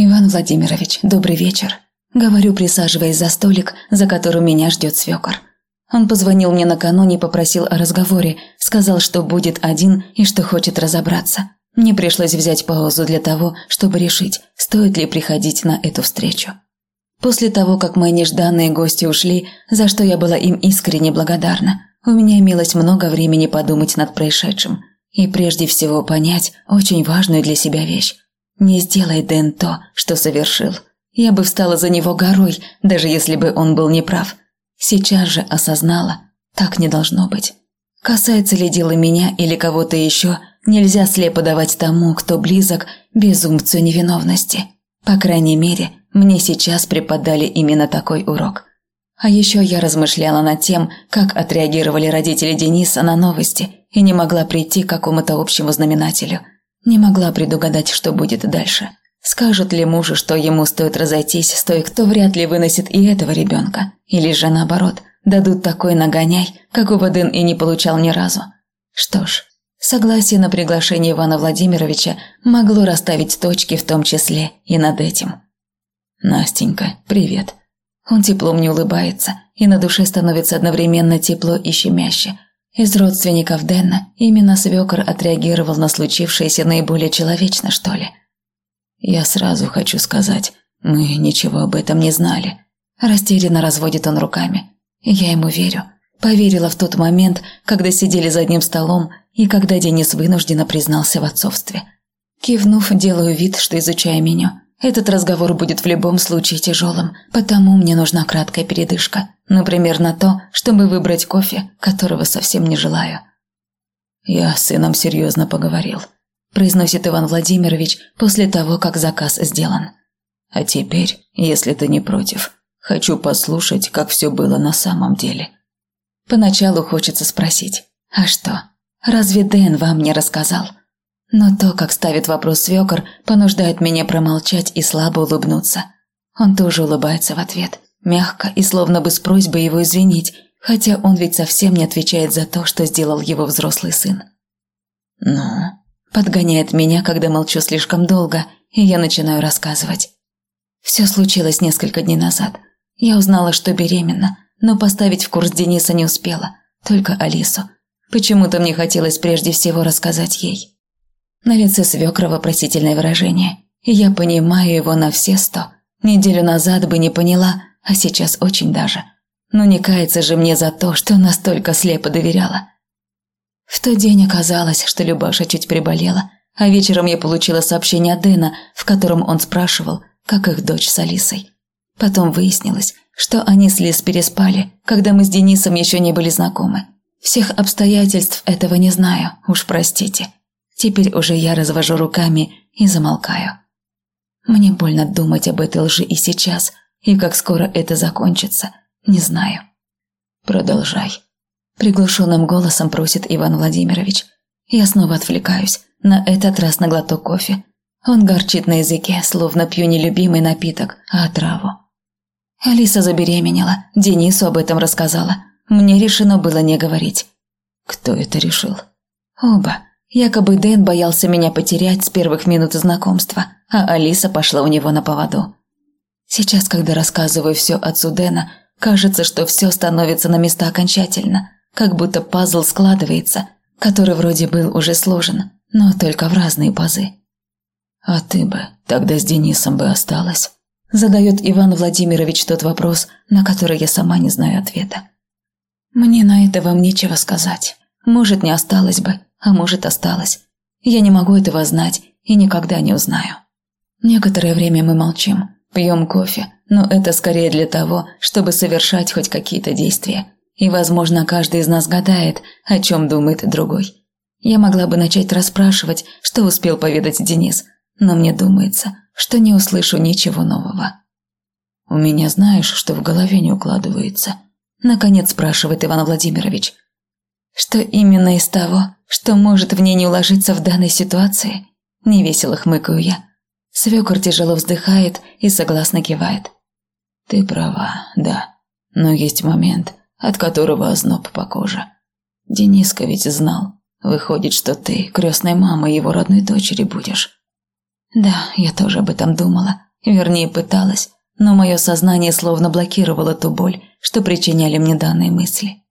«Иван Владимирович, добрый вечер», – говорю, присаживаясь за столик, за которым меня ждет свекор. Он позвонил мне накануне и попросил о разговоре, сказал, что будет один и что хочет разобраться. Мне пришлось взять паузу для того, чтобы решить, стоит ли приходить на эту встречу. После того, как мои нежданные гости ушли, за что я была им искренне благодарна, у меня имелось много времени подумать над происшедшим и прежде всего понять очень важную для себя вещь. Не сделай Дэн то, что совершил. Я бы встала за него горой, даже если бы он был неправ – Сейчас же осознала, так не должно быть. Касается ли дела меня или кого-то еще, нельзя слепо давать тому, кто близок, безумцу невиновности. По крайней мере, мне сейчас преподали именно такой урок. А еще я размышляла над тем, как отреагировали родители Дениса на новости, и не могла прийти к какому-то общему знаменателю. Не могла предугадать, что будет дальше. Скажут ли мужу, что ему стоит разойтись с той, кто вряд ли выносит и этого ребенка? Или же наоборот, дадут такой нагоняй, какого Дэн и не получал ни разу? Что ж, согласие на приглашение Ивана Владимировича могло расставить точки в том числе и над этим. «Настенька, привет». Он тепло мне улыбается, и на душе становится одновременно тепло и щемяще. Из родственников Дэна именно свекор отреагировал на случившееся наиболее человечно, что ли. Я сразу хочу сказать, мы ничего об этом не знали. Растерянно разводит он руками. Я ему верю. Поверила в тот момент, когда сидели за одним столом и когда Денис вынужденно признался в отцовстве. Кивнув, делаю вид, что изучаю меню. Этот разговор будет в любом случае тяжелым, потому мне нужна краткая передышка. Например, на то, чтобы выбрать кофе, которого совсем не желаю. Я с сыном серьезно поговорил произносит Иван Владимирович после того, как заказ сделан. А теперь, если ты не против, хочу послушать, как все было на самом деле. Поначалу хочется спросить, а что, разве Дэн вам не рассказал? Но то, как ставит вопрос свекор, понуждает меня промолчать и слабо улыбнуться. Он тоже улыбается в ответ, мягко и словно бы с просьбой его извинить, хотя он ведь совсем не отвечает за то, что сделал его взрослый сын. «Ну, Подгоняет меня, когда молчу слишком долго, и я начинаю рассказывать. Все случилось несколько дней назад. Я узнала, что беременна, но поставить в курс Дениса не успела, только Алису. Почему-то мне хотелось прежде всего рассказать ей. На лице свекра вопросительное выражение, я понимаю его на все сто. Неделю назад бы не поняла, а сейчас очень даже. Но не кается же мне за то, что настолько слепо доверяла. В тот день оказалось, что Любаша чуть приболела, а вечером я получила сообщение от Дэна, в котором он спрашивал, как их дочь с Алисой. Потом выяснилось, что они с Лиз переспали, когда мы с Денисом еще не были знакомы. Всех обстоятельств этого не знаю, уж простите. Теперь уже я развожу руками и замолкаю. Мне больно думать об этой лжи и сейчас, и как скоро это закончится, не знаю. Продолжай. Приглушенным голосом просит Иван Владимирович. Я снова отвлекаюсь, на этот раз на глоток кофе. Он горчит на языке, словно пью не любимый напиток, а отраву. Алиса забеременела, Денису об этом рассказала. Мне решено было не говорить. Кто это решил? Оба. Якобы Дэн боялся меня потерять с первых минут знакомства, а Алиса пошла у него на поводу. Сейчас, когда рассказываю все отцу Дэна, кажется, что все становится на места окончательно как будто пазл складывается, который вроде был уже сложен, но только в разные пазы. «А ты бы тогда с Денисом бы осталась?» Задает Иван Владимирович тот вопрос, на который я сама не знаю ответа. Мне на это вам нечего сказать. Может, не осталось бы, а может, осталось. Я не могу этого знать и никогда не узнаю. Некоторое время мы молчим, пьем кофе, но это скорее для того, чтобы совершать хоть какие-то действия. И, возможно, каждый из нас гадает, о чем думает другой. Я могла бы начать расспрашивать, что успел поведать Денис, но мне думается, что не услышу ничего нового. «У меня знаешь, что в голове не укладывается?» Наконец спрашивает Иван Владимирович. «Что именно из того, что может в ней не уложиться в данной ситуации?» Невесело хмыкаю я. Свекор тяжело вздыхает и согласно кивает. «Ты права, да. Но есть момент, от которого озноб по коже. Дениска ведь знал. Выходит, что ты крестной мамой его родной дочери будешь. Да, я тоже об этом думала. вернее пыталась, но мое сознание словно блокировало ту боль, что причиняли мне данные мысли.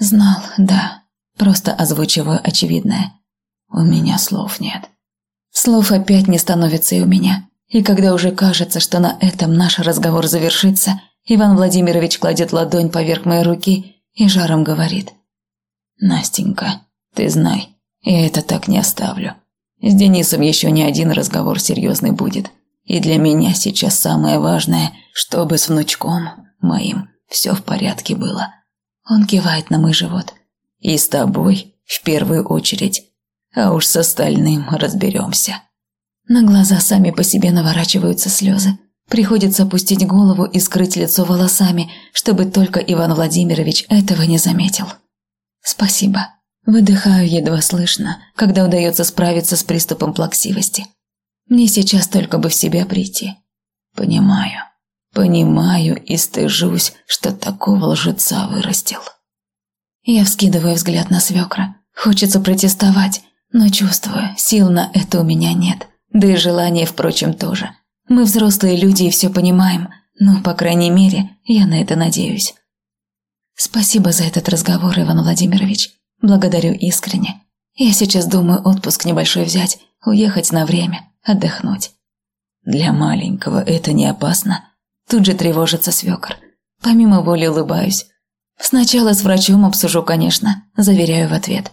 Знал, да, просто озвучиваю очевидное. У меня слов нет. Слов опять не становится и у меня. И когда уже кажется, что на этом наш разговор завершится, Иван Владимирович кладет ладонь поверх моей руки и жаром говорит. «Настенька, ты знай, я это так не оставлю. С Денисом еще не один разговор серьезный будет. И для меня сейчас самое важное, чтобы с внучком моим все в порядке было». Он кивает на мой живот. «И с тобой в первую очередь, а уж с остальным разберемся». На глаза сами по себе наворачиваются слезы. Приходится опустить голову и скрыть лицо волосами, чтобы только Иван Владимирович этого не заметил. «Спасибо». Выдыхаю едва слышно, когда удается справиться с приступом плаксивости. Мне сейчас только бы в себя прийти. Понимаю, понимаю и стыжусь, что такого лжеца вырастил. Я вскидываю взгляд на свекра. Хочется протестовать, но чувствую, сил на это у меня нет. Да и желания, впрочем, тоже. Мы взрослые люди и все понимаем, но, по крайней мере, я на это надеюсь. Спасибо за этот разговор, Иван Владимирович. Благодарю искренне. Я сейчас думаю отпуск небольшой взять, уехать на время, отдохнуть. Для маленького это не опасно. Тут же тревожится свекор. Помимо воли улыбаюсь. Сначала с врачом обсужу, конечно, заверяю в ответ.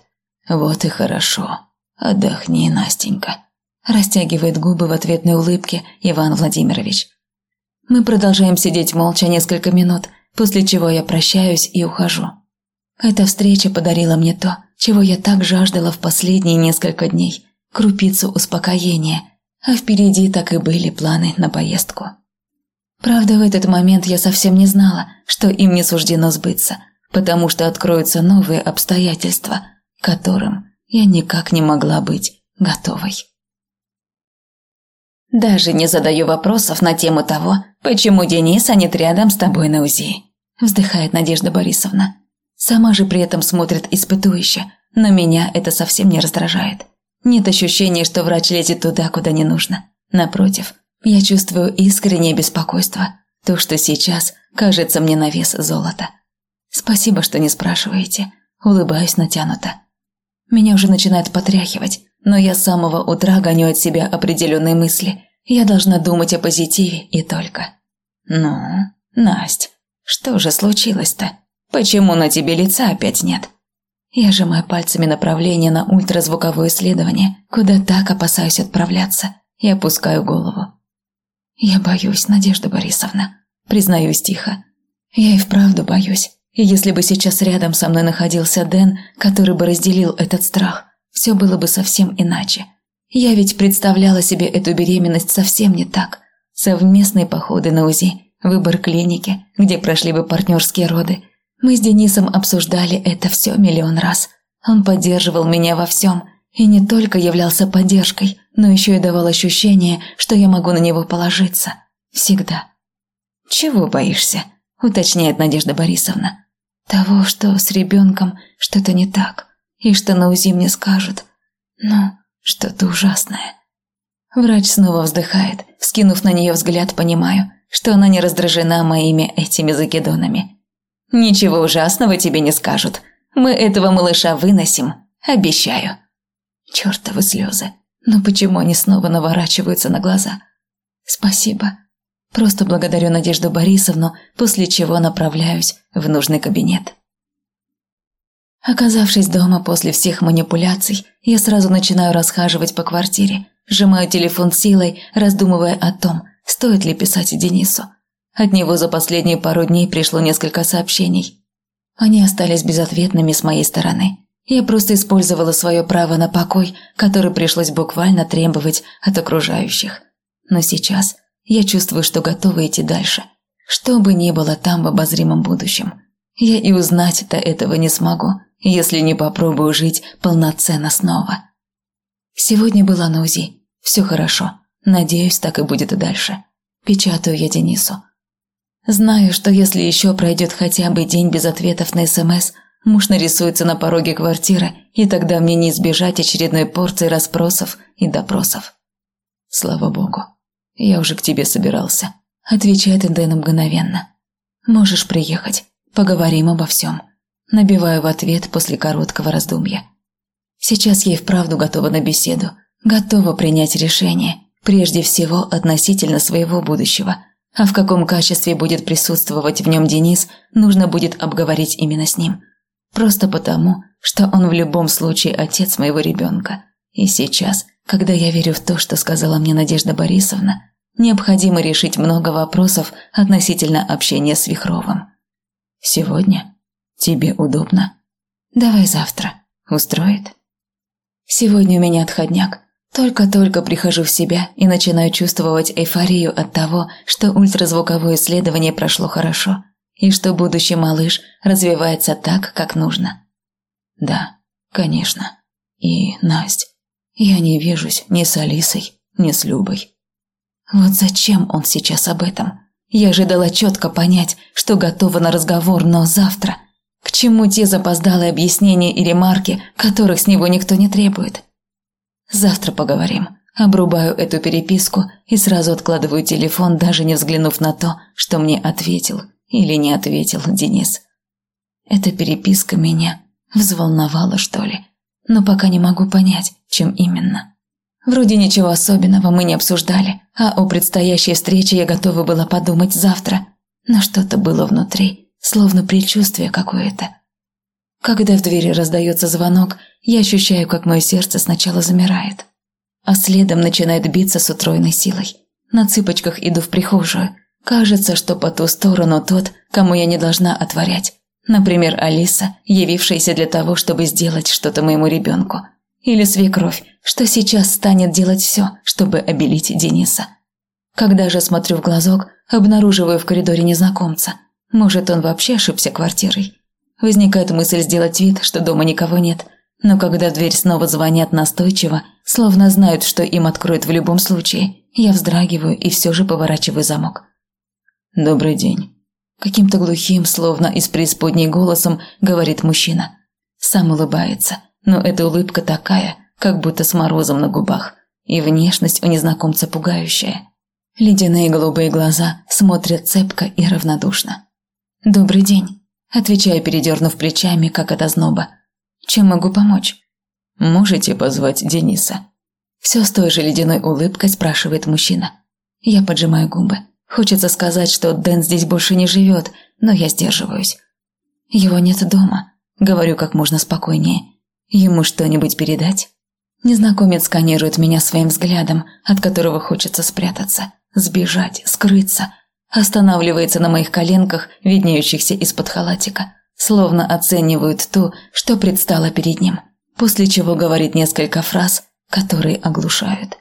Вот и хорошо. Отдохни, Настенька. Растягивает губы в ответной улыбке Иван Владимирович. Мы продолжаем сидеть молча несколько минут, после чего я прощаюсь и ухожу. Эта встреча подарила мне то, чего я так жаждала в последние несколько дней – крупицу успокоения, а впереди так и были планы на поездку. Правда, в этот момент я совсем не знала, что им не суждено сбыться, потому что откроются новые обстоятельства, которым я никак не могла быть готовой. Даже не задаю вопросов на тему того, почему Денис, а нет рядом с тобой на УЗИ. Вздыхает Надежда Борисовна. Сама же при этом смотрит испытующе, но меня это совсем не раздражает. Нет ощущения, что врач лезет туда, куда не нужно. Напротив, я чувствую искреннее беспокойство. То, что сейчас кажется мне на вес золота. Спасибо, что не спрашиваете. Улыбаюсь натянуто. Меня уже начинает потряхивать но я с самого утра гоню от себя определенные мысли. Я должна думать о позитиве и только. Ну, Насть, что же случилось-то? Почему на тебе лица опять нет? Я сжимаю пальцами направление на ультразвуковое исследование, куда так опасаюсь отправляться, и опускаю голову. Я боюсь, Надежда Борисовна, признаюсь тихо. Я и вправду боюсь. И если бы сейчас рядом со мной находился Дэн, который бы разделил этот страх, все было бы совсем иначе. Я ведь представляла себе эту беременность совсем не так. Совместные походы на УЗИ, выбор клиники, где прошли бы партнерские роды. Мы с Денисом обсуждали это все миллион раз. Он поддерживал меня во всем и не только являлся поддержкой, но еще и давал ощущение, что я могу на него положиться. Всегда. «Чего боишься?» – уточняет Надежда Борисовна. «Того, что с ребенком что-то не так и что на УЗИ мне скажут. Ну, что-то ужасное. Врач снова вздыхает, скинув на нее взгляд, понимаю, что она не раздражена моими этими закидонами. «Ничего ужасного тебе не скажут. Мы этого малыша выносим, обещаю». Чёртовы слезы. Но почему они снова наворачиваются на глаза? Спасибо. Просто благодарю Надежду Борисовну, после чего направляюсь в нужный кабинет. Оказавшись дома после всех манипуляций, я сразу начинаю расхаживать по квартире, сжимаю телефон силой, раздумывая о том, стоит ли писать Денису. От него за последние пару дней пришло несколько сообщений. Они остались безответными с моей стороны. Я просто использовала свое право на покой, который пришлось буквально требовать от окружающих. Но сейчас я чувствую, что готова идти дальше. Что бы ни было там в обозримом будущем. Я и узнать-то этого не смогу если не попробую жить полноценно снова. Сегодня была на УЗИ. Все хорошо. Надеюсь, так и будет и дальше. Печатаю я Денису. Знаю, что если еще пройдет хотя бы день без ответов на СМС, муж нарисуется на пороге квартиры, и тогда мне не избежать очередной порции расспросов и допросов. Слава богу. «Я уже к тебе собирался», – отвечает Дэн мгновенно. «Можешь приехать, поговорим обо всем». Набиваю в ответ после короткого раздумья. Сейчас я и вправду готова на беседу, готова принять решение, прежде всего относительно своего будущего. А в каком качестве будет присутствовать в нем Денис, нужно будет обговорить именно с ним. Просто потому, что он в любом случае отец моего ребенка. И сейчас, когда я верю в то, что сказала мне Надежда Борисовна, необходимо решить много вопросов относительно общения с Вихровым. Сегодня? Тебе удобно? Давай завтра. Устроит? Сегодня у меня отходняк. Только-только прихожу в себя и начинаю чувствовать эйфорию от того, что ультразвуковое исследование прошло хорошо, и что будущий малыш развивается так, как нужно. Да, конечно. И, Насть, я не вижусь ни с Алисой, ни с Любой. Вот зачем он сейчас об этом? Я же дала четко понять, что готова на разговор, но завтра. К чему те запоздалые объяснения и ремарки, которых с него никто не требует? Завтра поговорим. Обрубаю эту переписку и сразу откладываю телефон, даже не взглянув на то, что мне ответил или не ответил Денис. Эта переписка меня взволновала, что ли, но пока не могу понять, чем именно. Вроде ничего особенного мы не обсуждали, а о предстоящей встрече я готова была подумать завтра, но что-то было внутри, словно предчувствие какое-то. Когда в двери раздается звонок, я ощущаю, как мое сердце сначала замирает, а следом начинает биться с утроенной силой. На цыпочках иду в прихожую. Кажется, что по ту сторону тот, кому я не должна отворять. Например, Алиса, явившаяся для того, чтобы сделать что-то моему ребенку. Или свекровь, что сейчас станет делать все, чтобы обелить Дениса. Когда же смотрю в глазок, обнаруживаю в коридоре незнакомца. Может, он вообще ошибся квартирой. Возникает мысль сделать вид, что дома никого нет. Но когда дверь снова звонят настойчиво, словно знают, что им откроют в любом случае, я вздрагиваю и все же поворачиваю замок. «Добрый день». Каким-то глухим, словно из преисподней голосом, говорит мужчина. Сам улыбается, но эта улыбка такая, как будто с морозом на губах. И внешность у незнакомца пугающая. Ледяные голубые глаза смотрят цепко и равнодушно. «Добрый день», Отвечаю, передернув плечами, как от озноба. «Чем могу помочь?» «Можете позвать Дениса?» Все с той же ледяной улыбкой спрашивает мужчина. Я поджимаю губы. Хочется сказать, что Дэн здесь больше не живет, но я сдерживаюсь. Его нет дома. Говорю как можно спокойнее. Ему что-нибудь передать? Незнакомец сканирует меня своим взглядом, от которого хочется спрятаться, сбежать, скрыться – останавливается на моих коленках, виднеющихся из-под халатика, словно оценивают то, что предстало перед ним, после чего говорит несколько фраз, которые оглушают.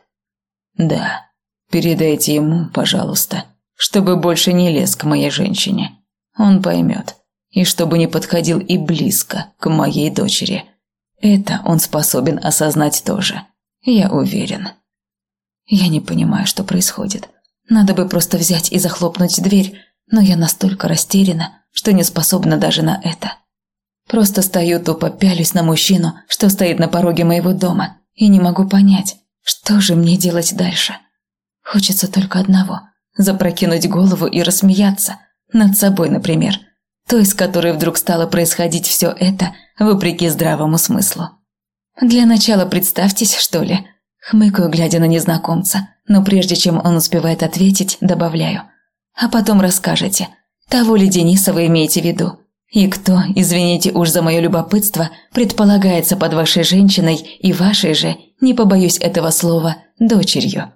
«Да, передайте ему, пожалуйста, чтобы больше не лез к моей женщине. Он поймет, и чтобы не подходил и близко к моей дочери. Это он способен осознать тоже, я уверен». Я не понимаю, что происходит. Надо бы просто взять и захлопнуть дверь, но я настолько растеряна, что не способна даже на это. Просто стою тупо пялюсь на мужчину, что стоит на пороге моего дома, и не могу понять, что же мне делать дальше. Хочется только одного – запрокинуть голову и рассмеяться. Над собой, например. Той, с которой вдруг стало происходить все это, вопреки здравому смыслу. Для начала представьтесь, что ли. Хмыкаю, глядя на незнакомца но прежде чем он успевает ответить, добавляю. А потом расскажете, того ли Дениса вы имеете в виду? И кто, извините уж за мое любопытство, предполагается под вашей женщиной и вашей же, не побоюсь этого слова, дочерью?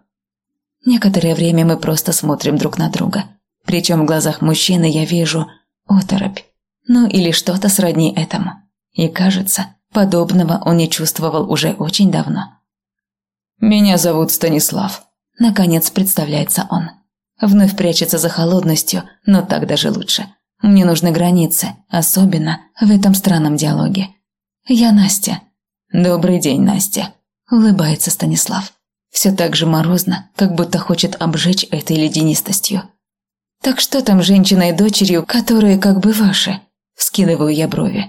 Некоторое время мы просто смотрим друг на друга. Причем в глазах мужчины я вижу оторопь. Ну или что-то сродни этому. И кажется, подобного он не чувствовал уже очень давно. «Меня зовут Станислав», Наконец представляется он. Вновь прячется за холодностью, но так даже лучше. Мне нужны границы, особенно в этом странном диалоге. «Я Настя». «Добрый день, Настя», – улыбается Станислав. Все так же морозно, как будто хочет обжечь этой ледянистостью. «Так что там женщина и дочерью, которые как бы ваши?» – вскидываю я брови.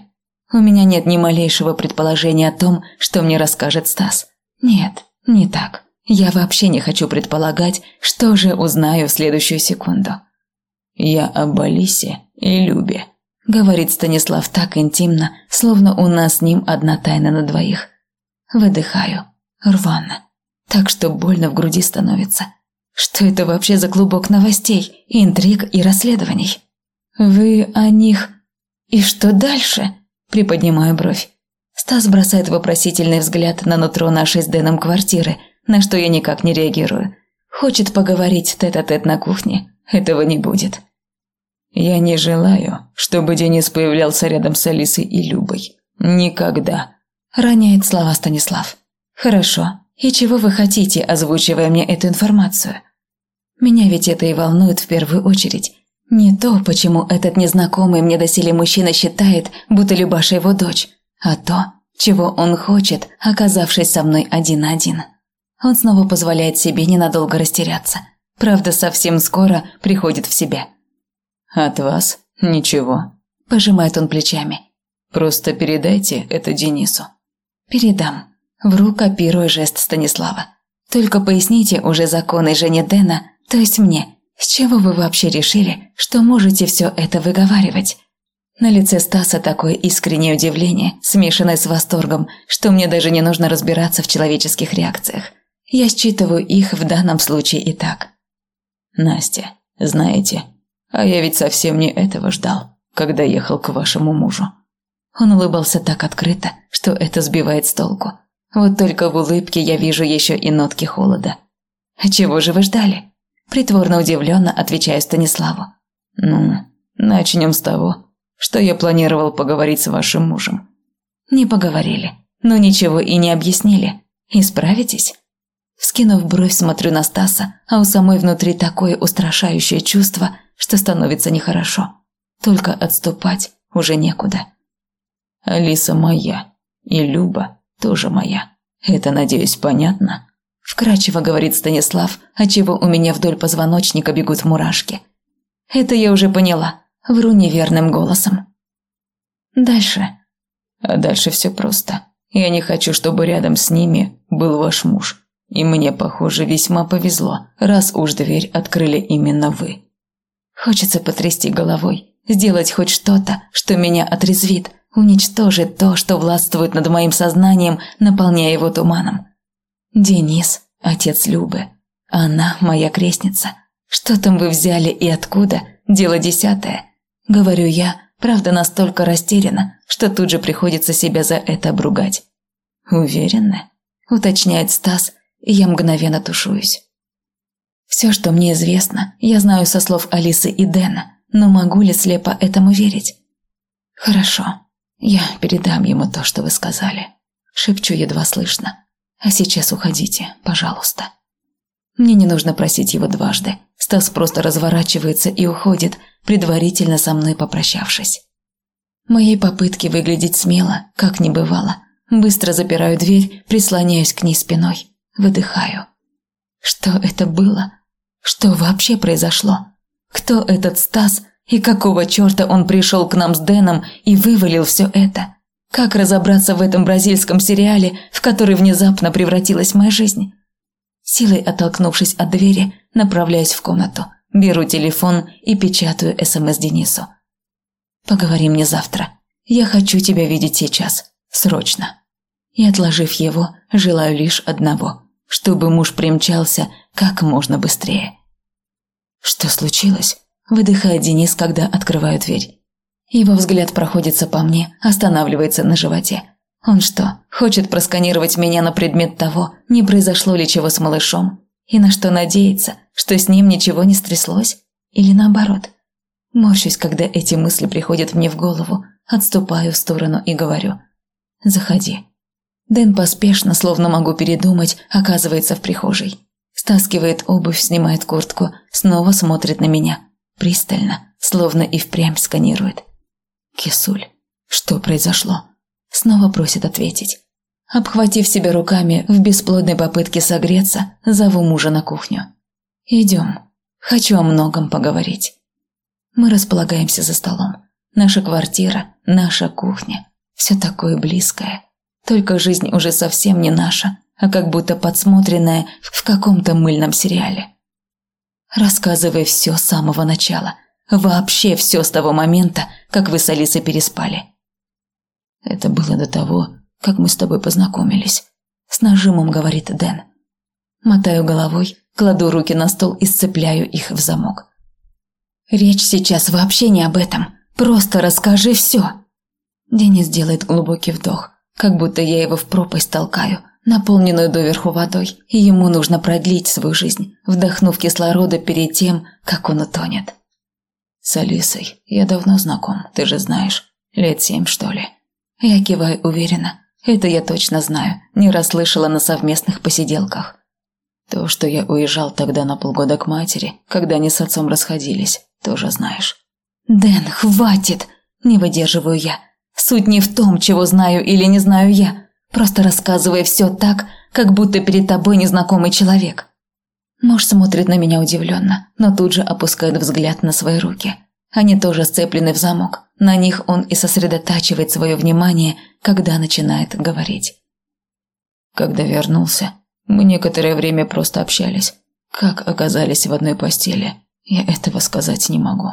У меня нет ни малейшего предположения о том, что мне расскажет Стас. Нет, не так. Я вообще не хочу предполагать, что же узнаю в следующую секунду. «Я об Алисе и Любе», – говорит Станислав так интимно, словно у нас с ним одна тайна на двоих. Выдыхаю. Рвано. Так что больно в груди становится. Что это вообще за клубок новостей, интриг и расследований? Вы о них... И что дальше? Приподнимаю бровь. Стас бросает вопросительный взгляд на нутро нашей с Дэном квартиры, на что я никак не реагирую. Хочет поговорить тет-а-тет -тет на кухне. Этого не будет. Я не желаю, чтобы Денис появлялся рядом с Алисой и Любой. Никогда. Роняет слова Станислав. Хорошо. И чего вы хотите, озвучивая мне эту информацию? Меня ведь это и волнует в первую очередь. Не то, почему этот незнакомый мне доселе мужчина считает, будто Любаша его дочь, а то, чего он хочет, оказавшись со мной один на один. Он снова позволяет себе ненадолго растеряться. Правда, совсем скоро приходит в себя. «От вас ничего», – пожимает он плечами. «Просто передайте это Денису». «Передам». Вру, копируя жест Станислава. «Только поясните уже законы жене Дэна, то есть мне, с чего вы вообще решили, что можете все это выговаривать?» На лице Стаса такое искреннее удивление, смешанное с восторгом, что мне даже не нужно разбираться в человеческих реакциях. Я считываю их в данном случае и так. «Настя, знаете, а я ведь совсем не этого ждал, когда ехал к вашему мужу». Он улыбался так открыто, что это сбивает с толку. Вот только в улыбке я вижу еще и нотки холода. «А чего же вы ждали?» Притворно удивленно отвечаю Станиславу. «Ну, начнем с того, что я планировал поговорить с вашим мужем». «Не поговорили, но ничего и не объяснили. Исправитесь?» Вскинув бровь, смотрю на Стаса, а у самой внутри такое устрашающее чувство, что становится нехорошо. Только отступать уже некуда. «Алиса моя, и Люба тоже моя. Это, надеюсь, понятно?» Вкрадчиво говорит Станислав, отчего у меня вдоль позвоночника бегут мурашки. Это я уже поняла. Вру неверным голосом. Дальше. А дальше все просто. Я не хочу, чтобы рядом с ними был ваш муж. И мне, похоже, весьма повезло, раз уж дверь открыли именно вы. Хочется потрясти головой, сделать хоть что-то, что меня отрезвит, уничтожит то, что властвует над моим сознанием, наполняя его туманом. Денис, отец Любы. Она моя крестница. Что там вы взяли и откуда? Дело десятое. Говорю я, правда настолько растеряна, что тут же приходится себя за это обругать. Уверены? Уточняет Стас, и я мгновенно тушуюсь. Все, что мне известно, я знаю со слов Алисы и Дэна, но могу ли слепо этому верить? Хорошо, я передам ему то, что вы сказали. Шепчу едва слышно. А сейчас уходите, пожалуйста. Мне не нужно просить его дважды. Стас просто разворачивается и уходит, предварительно со мной попрощавшись. Моей попытки выглядеть смело, как не бывало. Быстро запираю дверь, прислоняюсь к ней спиной. Выдыхаю. Что это было? Что вообще произошло? Кто этот Стас и какого черта он пришел к нам с Дэном и вывалил все это? Как разобраться в этом бразильском сериале, в который внезапно превратилась моя жизнь? Силой оттолкнувшись от двери, направляюсь в комнату, беру телефон и печатаю СМС Денису. «Поговори мне завтра. Я хочу тебя видеть сейчас. Срочно». И отложив его, желаю лишь одного – чтобы муж примчался как можно быстрее. «Что случилось?» – выдыхает Денис, когда открываю дверь. Его взгляд проходится по мне, останавливается на животе. Он что, хочет просканировать меня на предмет того, не произошло ли чего с малышом? И на что надеется, что с ним ничего не стряслось? Или наоборот? Морщусь, когда эти мысли приходят мне в голову, отступаю в сторону и говорю «Заходи». Дэн поспешно, словно могу передумать, оказывается в прихожей. Стаскивает обувь, снимает куртку, снова смотрит на меня. Пристально, словно и впрямь сканирует. «Кисуль, что произошло?» Снова просит ответить. Обхватив себя руками в бесплодной попытке согреться, зову мужа на кухню. «Идем. Хочу о многом поговорить». Мы располагаемся за столом. Наша квартира, наша кухня. Все такое близкое. Только жизнь уже совсем не наша, а как будто подсмотренная в каком-то мыльном сериале. Рассказывай все с самого начала. Вообще все с того момента, как вы с Алисой переспали. Это было до того, как мы с тобой познакомились. С нажимом говорит Дэн. Мотаю головой, кладу руки на стол и сцепляю их в замок. Речь сейчас вообще не об этом. Просто расскажи все. Денис делает глубокий вдох, как будто я его в пропасть толкаю, наполненную доверху водой, и ему нужно продлить свою жизнь, вдохнув кислорода перед тем, как он утонет. С Алисой я давно знаком, ты же знаешь. Лет семь, что ли. Я киваю уверенно. Это я точно знаю, не расслышала на совместных посиделках. То, что я уезжал тогда на полгода к матери, когда они с отцом расходились, тоже знаешь. «Дэн, хватит!» – не выдерживаю я. Суть не в том, чего знаю или не знаю я. Просто рассказывай все так, как будто перед тобой незнакомый человек. Муж смотрит на меня удивленно, но тут же опускает взгляд на свои руки. Они тоже сцеплены в замок. На них он и сосредотачивает свое внимание, когда начинает говорить. Когда вернулся, мы некоторое время просто общались. Как оказались в одной постели, я этого сказать не могу.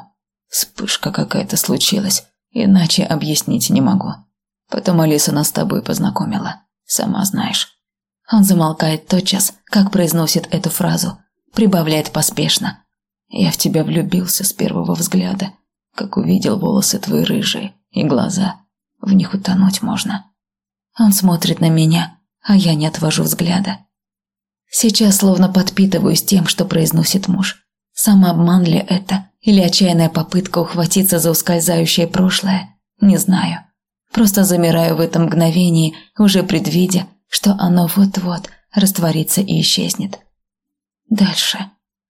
Вспышка какая-то случилась, Иначе объяснить не могу. Потом Алиса нас с тобой познакомила. Сама знаешь. Он замолкает тотчас, как произносит эту фразу. Прибавляет поспешно. Я в тебя влюбился с первого взгляда. Как увидел волосы твои рыжие и глаза. В них утонуть можно. Он смотрит на меня, а я не отвожу взгляда. Сейчас словно подпитываюсь тем, что произносит муж. Самообман ли это? Или отчаянная попытка ухватиться за ускользающее прошлое? Не знаю. Просто замираю в этом мгновении, уже предвидя, что оно вот-вот растворится и исчезнет. Дальше.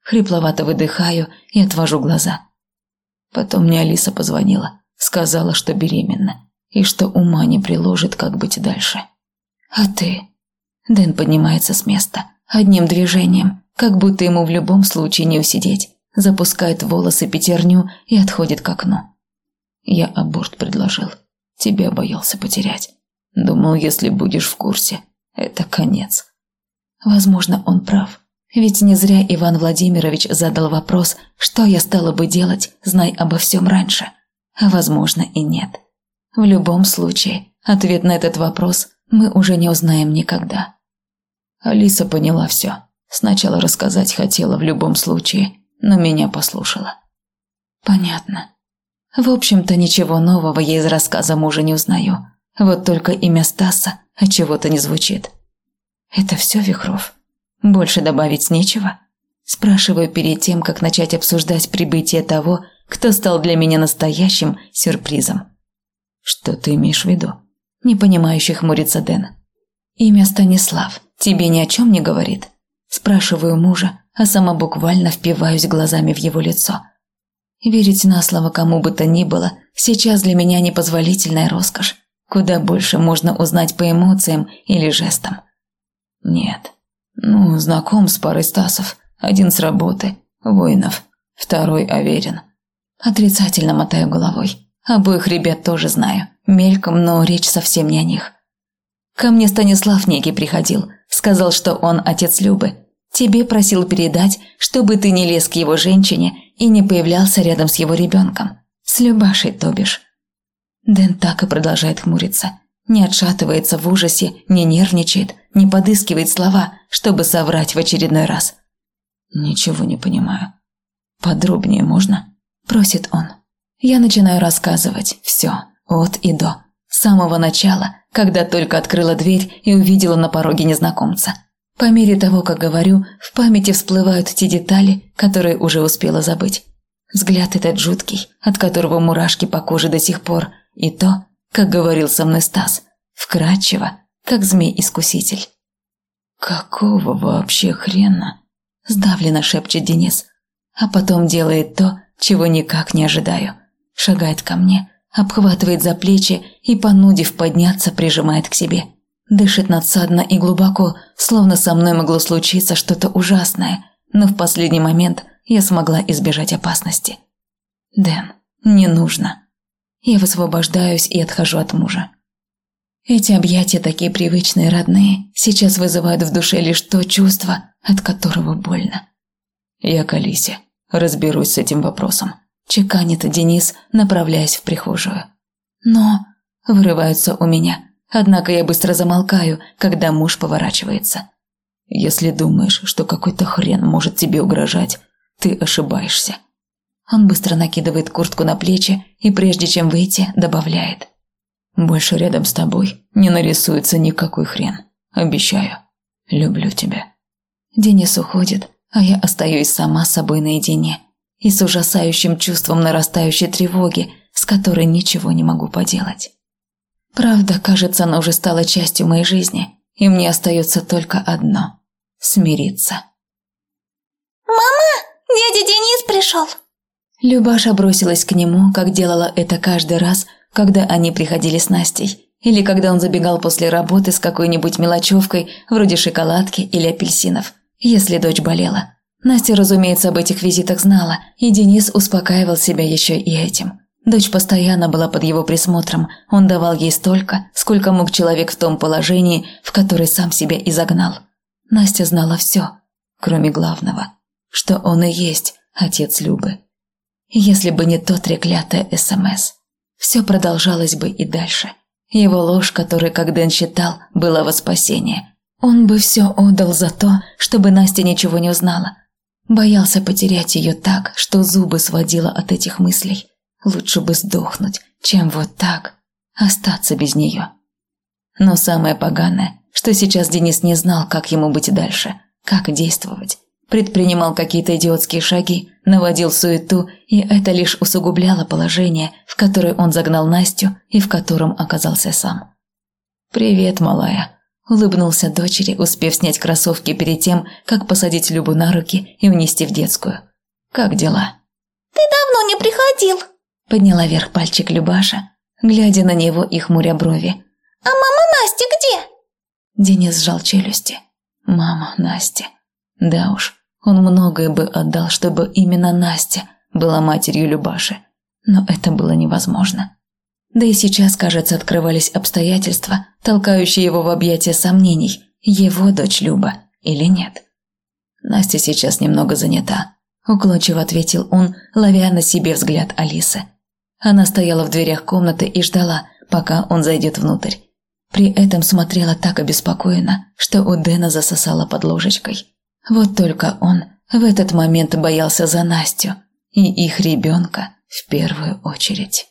Хрипловато выдыхаю и отвожу глаза. Потом мне Алиса позвонила, сказала, что беременна, и что ума не приложит, как быть дальше. А ты? Дэн поднимается с места, одним движением, как будто ему в любом случае не усидеть запускает волосы пятерню и отходит к окну. Я аборт предложил. Тебя боялся потерять. Думал, если будешь в курсе, это конец. Возможно, он прав. Ведь не зря Иван Владимирович задал вопрос, что я стала бы делать, знай обо всем раньше. А возможно и нет. В любом случае, ответ на этот вопрос мы уже не узнаем никогда. Алиса поняла все. Сначала рассказать хотела в любом случае, но меня послушала. Понятно. В общем-то, ничего нового я из рассказа мужа не узнаю. Вот только имя Стаса от чего-то не звучит. Это все, Вихров? Больше добавить нечего? Спрашиваю перед тем, как начать обсуждать прибытие того, кто стал для меня настоящим сюрпризом. Что ты имеешь в виду? Непонимающе хмурится Дэн. Имя Станислав тебе ни о чем не говорит? Спрашиваю мужа, а сама буквально впиваюсь глазами в его лицо. Верить на слово кому бы то ни было сейчас для меня непозволительная роскошь. Куда больше можно узнать по эмоциям или жестам. Нет. Ну, знаком с парой Стасов. Один с работы, воинов. Второй Аверин. Отрицательно мотаю головой. Обоих ребят тоже знаю. Мельком, но речь совсем не о них. Ко мне Станислав некий приходил. Сказал, что он отец Любы. Тебе просил передать, чтобы ты не лез к его женщине и не появлялся рядом с его ребенком. С Любашей, то бишь. Дэн так и продолжает хмуриться. Не отшатывается в ужасе, не нервничает, не подыскивает слова, чтобы соврать в очередной раз. «Ничего не понимаю. Подробнее можно?» – просит он. Я начинаю рассказывать все, от и до. С самого начала, когда только открыла дверь и увидела на пороге незнакомца – по мере того, как говорю, в памяти всплывают те детали, которые уже успела забыть. Взгляд этот жуткий, от которого мурашки по коже до сих пор, и то, как говорил со мной Стас, вкрадчиво, как змей-искуситель. «Какого вообще хрена?» – сдавленно шепчет Денис, а потом делает то, чего никак не ожидаю. Шагает ко мне, обхватывает за плечи и, понудив подняться, прижимает к себе – Дышит надсадно и глубоко, словно со мной могло случиться что-то ужасное, но в последний момент я смогла избежать опасности. «Дэн, не нужно». Я высвобождаюсь и отхожу от мужа. Эти объятия такие привычные, родные, сейчас вызывают в душе лишь то чувство, от которого больно. «Я к Алисе. Разберусь с этим вопросом», – чеканит Денис, направляясь в прихожую. «Но...» – вырываются у меня, однако я быстро замолкаю, когда муж поворачивается. «Если думаешь, что какой-то хрен может тебе угрожать, ты ошибаешься». Он быстро накидывает куртку на плечи и прежде чем выйти, добавляет. «Больше рядом с тобой не нарисуется никакой хрен. Обещаю. Люблю тебя». Денис уходит, а я остаюсь сама с собой наедине и с ужасающим чувством нарастающей тревоги, с которой ничего не могу поделать. Правда, кажется, она уже стала частью моей жизни, и мне остается только одно – смириться. «Мама, дядя Денис пришел!» Любаша бросилась к нему, как делала это каждый раз, когда они приходили с Настей, или когда он забегал после работы с какой-нибудь мелочевкой, вроде шоколадки или апельсинов, если дочь болела. Настя, разумеется, об этих визитах знала, и Денис успокаивал себя еще и этим. Дочь постоянно была под его присмотром, он давал ей столько, сколько мог человек в том положении, в которое сам себя изогнал. Настя знала все, кроме главного, что он и есть отец Любы. Если бы не то треклятое СМС, все продолжалось бы и дальше. Его ложь, которую, как Дэн считал, была во спасение. Он бы все отдал за то, чтобы Настя ничего не узнала. Боялся потерять ее так, что зубы сводило от этих мыслей. Лучше бы сдохнуть, чем вот так остаться без нее. Но самое поганое, что сейчас Денис не знал, как ему быть дальше, как действовать предпринимал какие-то идиотские шаги, наводил суету, и это лишь усугубляло положение, в которое он загнал Настю и в котором оказался сам. «Привет, малая», – улыбнулся дочери, успев снять кроссовки перед тем, как посадить Любу на руки и внести в детскую. «Как дела?» «Ты давно не приходил», – подняла вверх пальчик Любаша, глядя на него и хмуря брови. «А мама Настя где?» Денис сжал челюсти. «Мама Настя». Да уж, он многое бы отдал, чтобы именно Настя была матерью Любаши. Но это было невозможно. Да и сейчас, кажется, открывались обстоятельства, толкающие его в объятия сомнений, его дочь Люба или нет. Настя сейчас немного занята, уклончиво ответил он, ловя на себе взгляд Алисы. Она стояла в дверях комнаты и ждала, пока он зайдет внутрь. При этом смотрела так обеспокоенно, что у Дэна засосала под ложечкой. Вот только он в этот момент боялся за Настю и их ребенка в первую очередь.